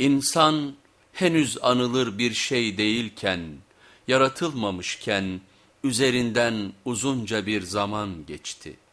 İnsan henüz anılır bir şey değilken, yaratılmamışken üzerinden uzunca bir zaman geçti.''